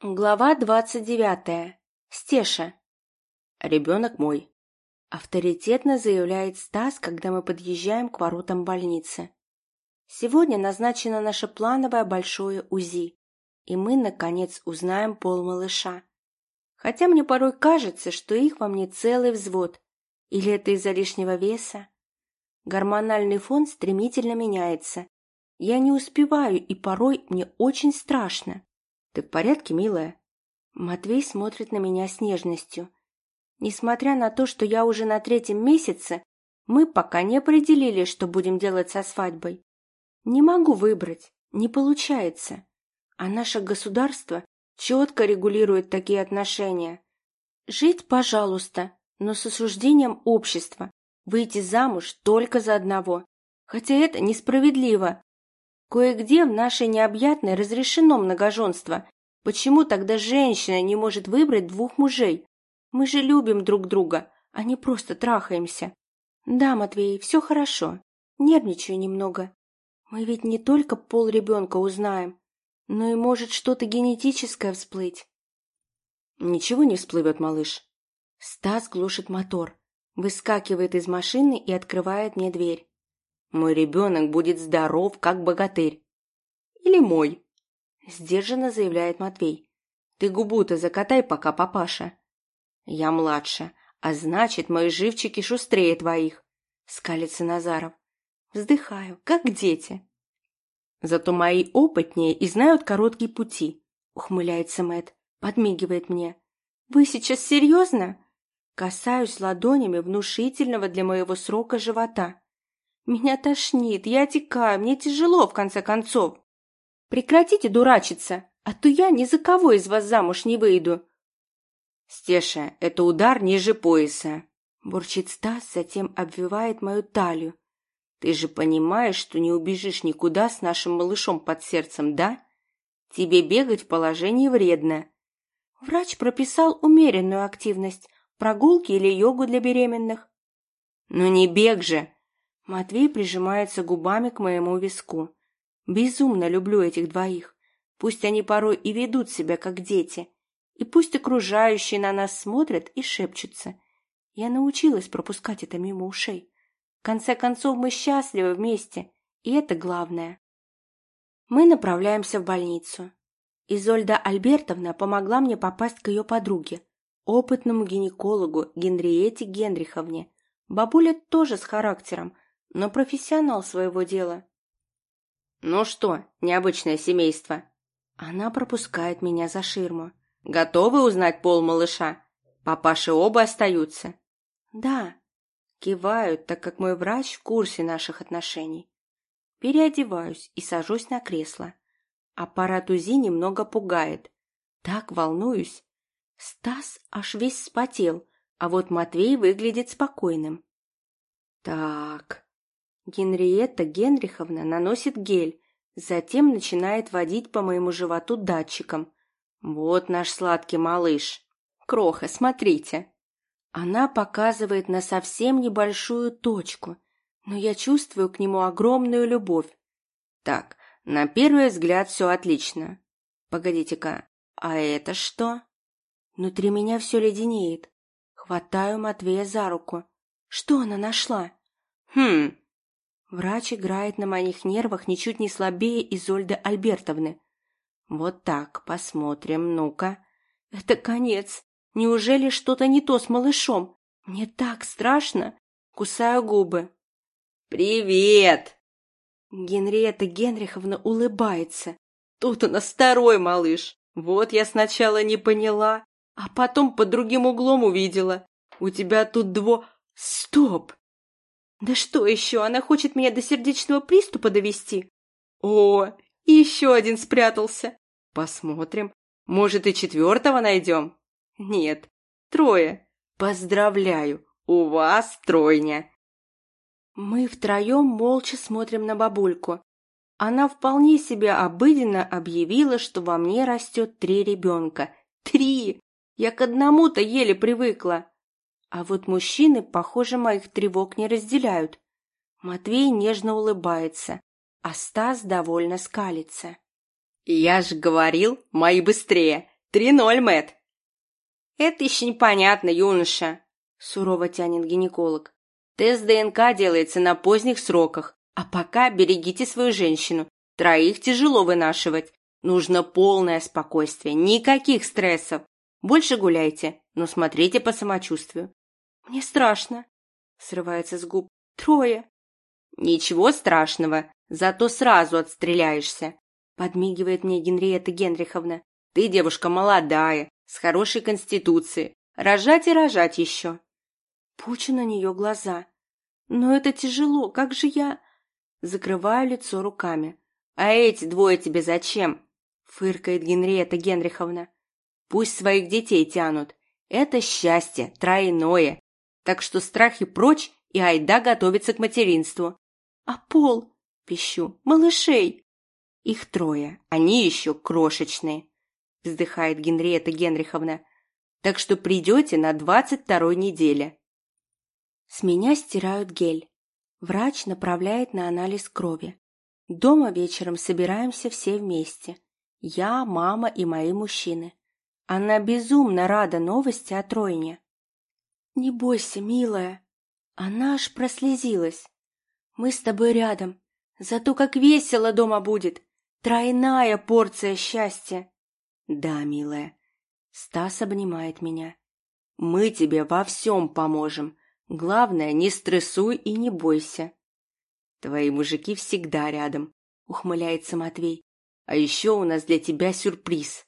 Глава двадцать девятая. Стеша. «Ребенок мой», — авторитетно заявляет Стас, когда мы подъезжаем к воротам больницы. Сегодня назначено наше плановое большое УЗИ, и мы, наконец, узнаем пол малыша. Хотя мне порой кажется, что их во мне целый взвод. Или это из-за лишнего веса? Гормональный фон стремительно меняется. Я не успеваю, и порой мне очень страшно. «Ты в порядке, милая?» Матвей смотрит на меня с нежностью. Несмотря на то, что я уже на третьем месяце, мы пока не определили, что будем делать со свадьбой. Не могу выбрать, не получается. А наше государство четко регулирует такие отношения. Жить, пожалуйста, но с осуждением общества. Выйти замуж только за одного. Хотя это несправедливо. Кое-где в нашей необъятной разрешено многоженство. Почему тогда женщина не может выбрать двух мужей? Мы же любим друг друга, а не просто трахаемся. Да, Матвей, все хорошо. Нервничаю немного. Мы ведь не только пол ребенка узнаем, но и может что-то генетическое всплыть. Ничего не всплывет, малыш. Стас глушит мотор, выскакивает из машины и открывает мне дверь. Мой ребенок будет здоров, как богатырь. Или мой, сдержанно заявляет Матвей. Ты губу-то закатай пока, папаша. Я младше, а значит, мои живчики шустрее твоих, скалится Назаров. Вздыхаю, как дети. Зато мои опытнее и знают короткие пути, ухмыляется Мэт, подмигивает мне. Вы сейчас серьезно? Касаюсь ладонями внушительного для моего срока живота. Меня тошнит, я отекаю, мне тяжело, в конце концов. Прекратите дурачиться, а то я ни за кого из вас замуж не выйду. Стеша, это удар ниже пояса. Бурчит Стас, затем обвивает мою талию. Ты же понимаешь, что не убежишь никуда с нашим малышом под сердцем, да? Тебе бегать в положении вредно. Врач прописал умеренную активность, прогулки или йогу для беременных. Ну не бег же, Матвей прижимается губами к моему виску. Безумно люблю этих двоих. Пусть они порой и ведут себя как дети, и пусть окружающие на нас смотрят и шепчутся. Я научилась пропускать это мимо ушей. В конце концов, мы счастливы вместе, и это главное. Мы направляемся в больницу. Изольда Альбертовна помогла мне попасть к ее подруге, опытному гинекологу Генриете Генриховне. Бабуля тоже с характером – но профессионал своего дела. «Ну что, необычное семейство?» Она пропускает меня за ширму. «Готовы узнать пол малыша? Папаши оба остаются?» «Да». Кивают, так как мой врач в курсе наших отношений. Переодеваюсь и сажусь на кресло. Аппарат УЗИ немного пугает. Так волнуюсь. Стас аж весь вспотел, а вот Матвей выглядит спокойным. Так, Генриетта Генриховна наносит гель, затем начинает водить по моему животу датчиком. Вот наш сладкий малыш. Кроха, смотрите. Она показывает на совсем небольшую точку, но я чувствую к нему огромную любовь. Так, на первый взгляд все отлично. Погодите-ка, а это что? Внутри меня все леденеет. Хватаю Матвея за руку. Что она нашла? Хм, Врач играет на моих нервах ничуть не слабее Изольды Альбертовны. Вот так, посмотрим, ну-ка. Это конец. Неужели что-то не то с малышом? Мне так страшно. Кусаю губы. «Привет!» Генриетта Генриховна улыбается. Тут у нас второй малыш. Вот я сначала не поняла, а потом под другим углом увидела. У тебя тут дво... Стоп! Да что еще, она хочет меня до сердечного приступа довести? О, еще один спрятался. Посмотрим. Может, и четвертого найдем? Нет, трое. Поздравляю, у вас тройня. Мы втроем молча смотрим на бабульку. Она вполне себе обыденно объявила, что во мне растет три ребенка. Три! Я к одному-то еле привыкла. А вот мужчины, похоже, моих тревог не разделяют. Матвей нежно улыбается, а Стас довольно скалится. «Я ж говорил, мои быстрее. Три ноль, Мэтт. Это еще непонятно, юноша, сурово тянет гинеколог. Тест ДНК делается на поздних сроках, а пока берегите свою женщину. Троих тяжело вынашивать. Нужно полное спокойствие, никаких стрессов. Больше гуляйте, но смотрите по самочувствию. Мне страшно, срывается с губ. Трое. Ничего страшного, зато сразу отстреляешься, подмигивает мне Генриетта Генриховна. Ты девушка молодая, с хорошей конституцией. Рожать и рожать еще. Пучу на нее глаза. Но это тяжело, как же я... Закрываю лицо руками. А эти двое тебе зачем? Фыркает Генриетта Генриховна. Пусть своих детей тянут. Это счастье, тройное. Так что страхи прочь и айда готовится к материнству. А пол? Пищу. Малышей. Их трое. Они еще крошечные. Вздыхает Генриетта Генриховна. Так что придете на двадцать второй неделе. С меня стирают гель. Врач направляет на анализ крови. Дома вечером собираемся все вместе. Я, мама и мои мужчины. Она безумно рада новости о тройне. «Не бойся, милая». Она аж прослезилась. «Мы с тобой рядом. Зато как весело дома будет. Тройная порция счастья». «Да, милая». Стас обнимает меня. «Мы тебе во всем поможем. Главное, не стрессуй и не бойся». «Твои мужики всегда рядом», — ухмыляется Матвей. «А еще у нас для тебя сюрприз».